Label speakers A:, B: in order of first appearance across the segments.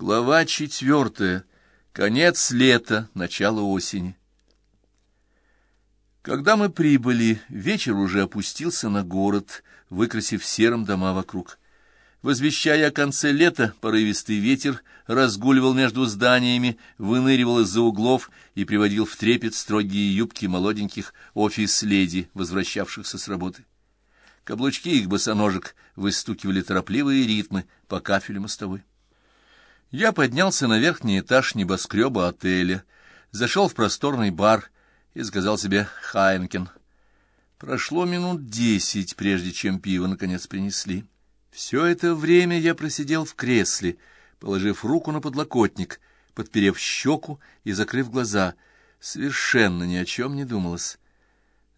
A: Глава четвертая. Конец лета, начало осени. Когда мы прибыли, вечер уже опустился на город, выкрасив серым дома вокруг. Возвещая о конце лета, порывистый ветер разгуливал между зданиями, выныривал из-за углов и приводил в трепет строгие юбки молоденьких офис-леди, возвращавшихся с работы. Каблучки их босоножек выстукивали торопливые ритмы по кафелю мостовой. Я поднялся на верхний этаж небоскреба отеля, зашел в просторный бар и сказал себе «Хайнкен». Прошло минут десять, прежде чем пиво наконец принесли. Все это время я просидел в кресле, положив руку на подлокотник, подперев щеку и закрыв глаза. Совершенно ни о чем не думалось.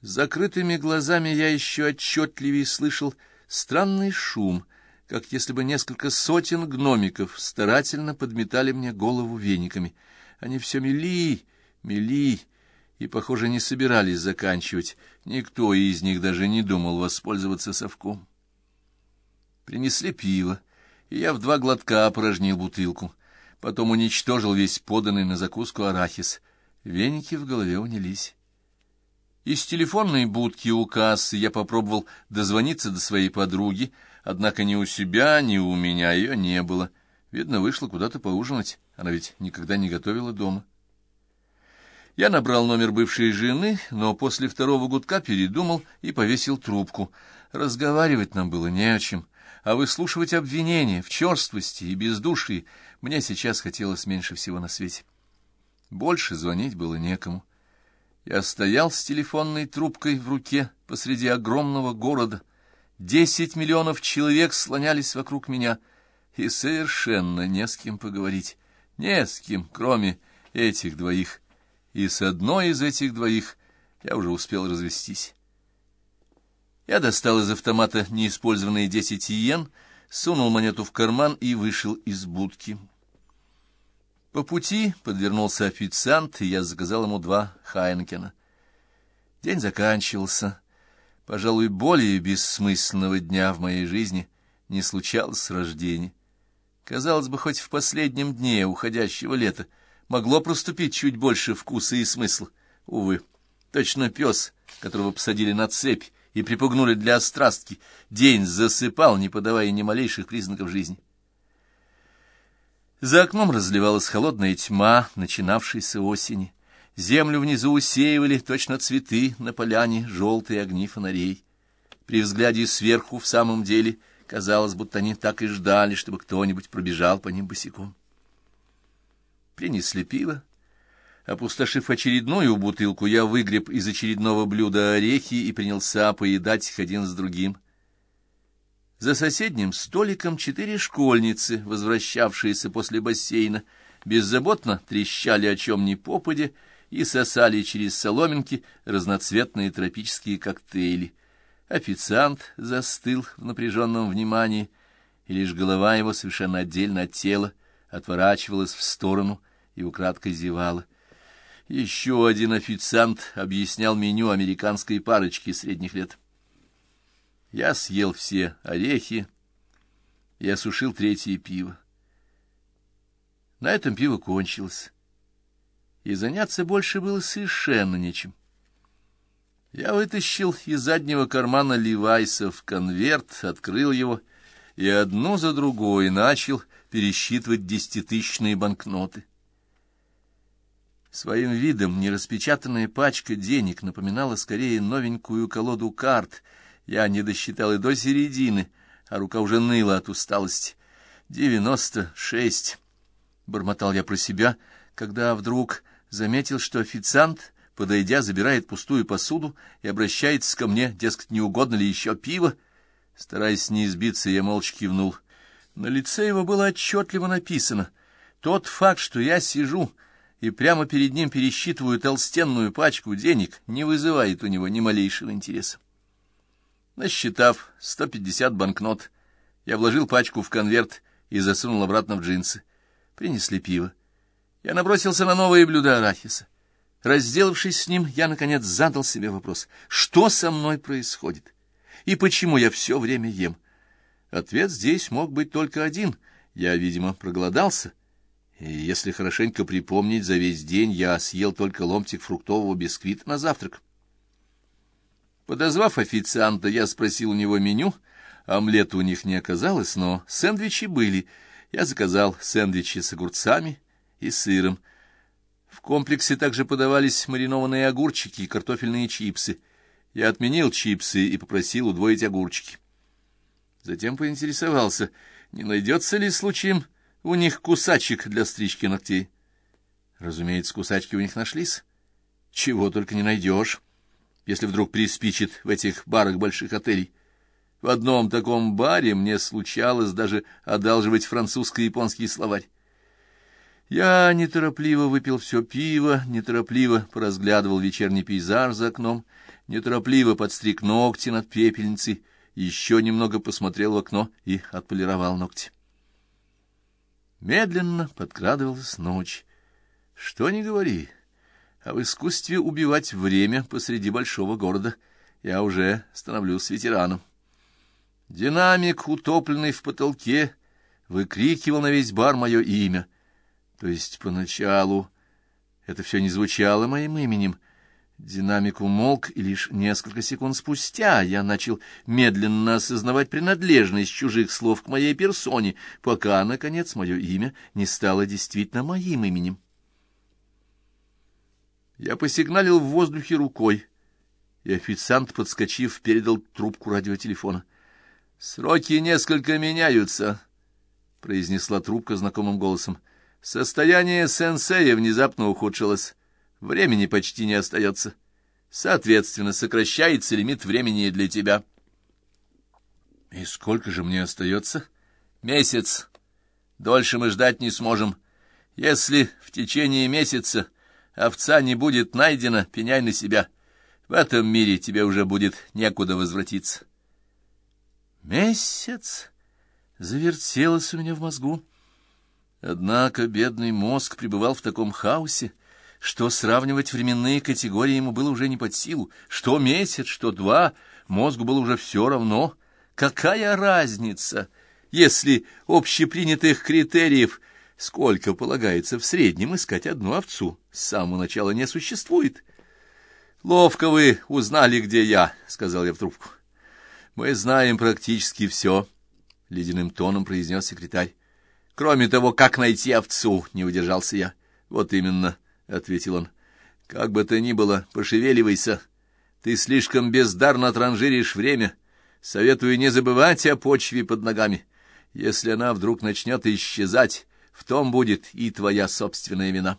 A: С закрытыми глазами я еще отчетливее слышал странный шум, как если бы несколько сотен гномиков старательно подметали мне голову вениками. Они все мели, мели, и, похоже, не собирались заканчивать. Никто из них даже не думал воспользоваться совком. Принесли пиво, и я в два глотка опорожнил бутылку. Потом уничтожил весь поданный на закуску арахис. Веники в голове унялись. Из телефонной будки у кассы я попробовал дозвониться до своей подруги, однако ни у себя, ни у меня ее не было. Видно, вышла куда-то поужинать, она ведь никогда не готовила дома. Я набрал номер бывшей жены, но после второго гудка передумал и повесил трубку. Разговаривать нам было не о чем а выслушивать обвинения в черствости и бездушии мне сейчас хотелось меньше всего на свете. Больше звонить было некому. Я стоял с телефонной трубкой в руке посреди огромного города. Десять миллионов человек слонялись вокруг меня, и совершенно не с кем поговорить. Не с кем, кроме этих двоих. И с одной из этих двоих я уже успел развестись. Я достал из автомата неиспользованные десять иен, сунул монету в карман и вышел из будки. По пути подвернулся официант, и я заказал ему два Хайнкена. День заканчивался. Пожалуй, более бессмысленного дня в моей жизни не случалось с рождения. Казалось бы, хоть в последнем дне уходящего лета могло проступить чуть больше вкуса и смысла. Увы, точно пес, которого посадили на цепь, и припугнули для острастки, день засыпал, не подавая ни малейших признаков жизни. За окном разливалась холодная тьма начинавшейся осени. Землю внизу усеивали точно цветы на поляне желтые огни фонарей. При взгляде сверху в самом деле казалось, будто они так и ждали, чтобы кто-нибудь пробежал по ним босиком. Принесли пиво, Опустошив очередную бутылку, я выгреб из очередного блюда орехи и принялся поедать их один с другим. За соседним столиком четыре школьницы, возвращавшиеся после бассейна, беззаботно трещали о чем ни попаде и сосали через соломинки разноцветные тропические коктейли. Официант застыл в напряженном внимании, и лишь голова его совершенно отдельно от тела отворачивалась в сторону и украдкой зевала. Еще один официант объяснял меню американской парочки средних лет. Я съел все орехи и осушил третье пиво. На этом пиво кончилось, и заняться больше было совершенно нечем. Я вытащил из заднего кармана Левайса в конверт, открыл его и одну за другой начал пересчитывать десятитысячные банкноты. Своим видом нераспечатанная пачка денег напоминала скорее новенькую колоду карт. Я не досчитал и до середины, а рука уже ныла от усталости. «Девяносто шесть», — бормотал я про себя, когда вдруг заметил, что официант, подойдя, забирает пустую посуду и обращается ко мне, дескать, не угодно ли еще пиво. Стараясь не избиться, я молча кивнул. На лице его было отчетливо написано. Тот факт, что я сижу и прямо перед ним пересчитываю толстенную пачку денег, не вызывает у него ни малейшего интереса. Насчитав 150 банкнот, я вложил пачку в конверт и засунул обратно в джинсы. Принесли пиво. Я набросился на новые блюда арахиса. Разделавшись с ним, я, наконец, задал себе вопрос, что со мной происходит и почему я все время ем. Ответ здесь мог быть только один. Я, видимо, проголодался И если хорошенько припомнить, за весь день я съел только ломтик фруктового бисквита на завтрак. Подозвав официанта, я спросил у него меню. Омлета у них не оказалось, но сэндвичи были. Я заказал сэндвичи с огурцами и сыром. В комплексе также подавались маринованные огурчики и картофельные чипсы. Я отменил чипсы и попросил удвоить огурчики. Затем поинтересовался, не найдется ли случаем у них кусачек для стрижки ногтей. Разумеется, кусачки у них нашлись. Чего только не найдешь, если вдруг приспичит в этих барах больших отелей. В одном таком баре мне случалось даже одалживать французско-японский словарь. Я неторопливо выпил все пиво, неторопливо поразглядывал вечерний пейзаж за окном, неторопливо подстриг ногти над пепельницей, еще немного посмотрел в окно и отполировал ногти. Медленно подкрадывалась ночь. Что ни говори, а в искусстве убивать время посреди большого города я уже становлюсь ветераном. Динамик, утопленный в потолке, выкрикивал на весь бар мое имя — то есть поначалу это все не звучало моим именем. Динамик умолк, и лишь несколько секунд спустя я начал медленно осознавать принадлежность чужих слов к моей персоне, пока, наконец, мое имя не стало действительно моим именем. Я посигналил в воздухе рукой, и официант, подскочив, передал трубку радиотелефона. — Сроки несколько меняются, — произнесла трубка знакомым голосом. — Состояние сенсея внезапно ухудшилось. Времени почти не остается. Соответственно, сокращается лимит времени для тебя. И сколько же мне остается? Месяц. Дольше мы ждать не сможем. Если в течение месяца овца не будет найдена, пеняй на себя. В этом мире тебе уже будет некуда возвратиться. Месяц завертелось у меня в мозгу. Однако бедный мозг пребывал в таком хаосе, что сравнивать временные категории ему было уже не под силу. Что месяц, что два, мозгу было уже все равно. Какая разница, если общепринятых критериев, сколько полагается в среднем искать одну овцу, с самого начала не существует? «Ловко вы узнали, где я», — сказал я в трубку. «Мы знаем практически все», — ледяным тоном произнес секретарь. Кроме того, как найти овцу, не удержался я. Вот именно, ответил он. Как бы то ни было, пошевеливайся. Ты слишком бездарно транжиришь время. Советую не забывать о почве под ногами. Если она вдруг начнет исчезать, в том будет и твоя собственная вина.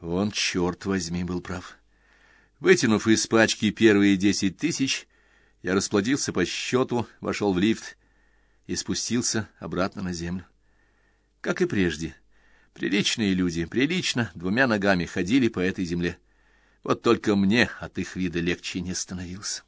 A: Он, черт возьми, был прав. Вытянув из пачки первые десять тысяч, я расплодился по счету, вошел в лифт и спустился обратно на землю. Как и прежде, приличные люди, прилично, двумя ногами ходили по этой земле. Вот только мне от их вида легче не становился.